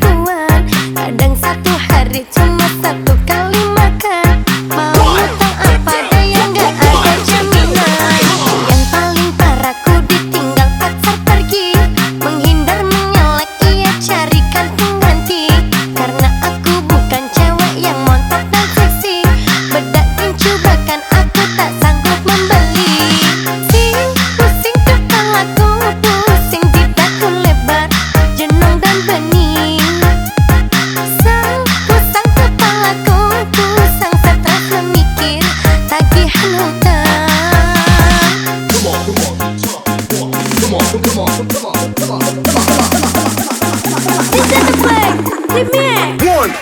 do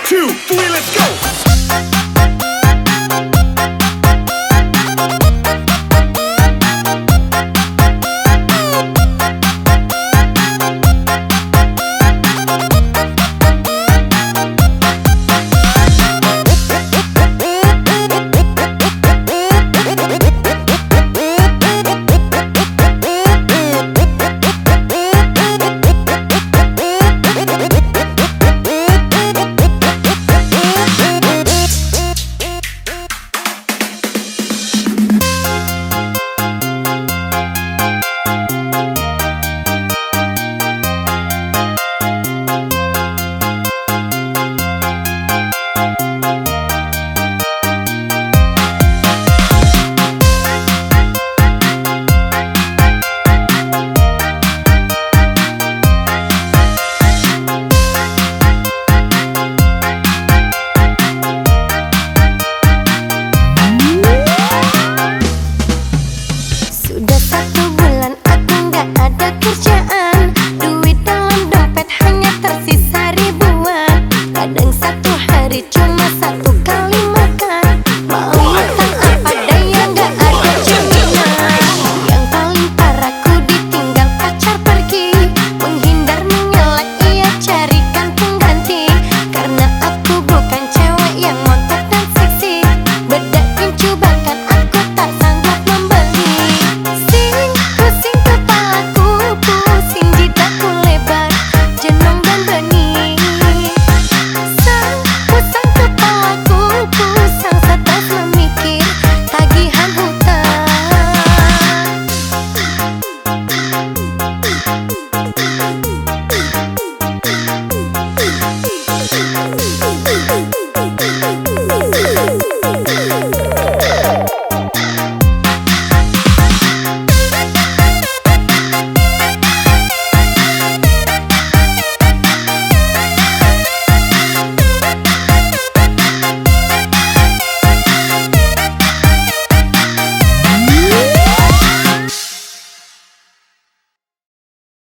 two, four.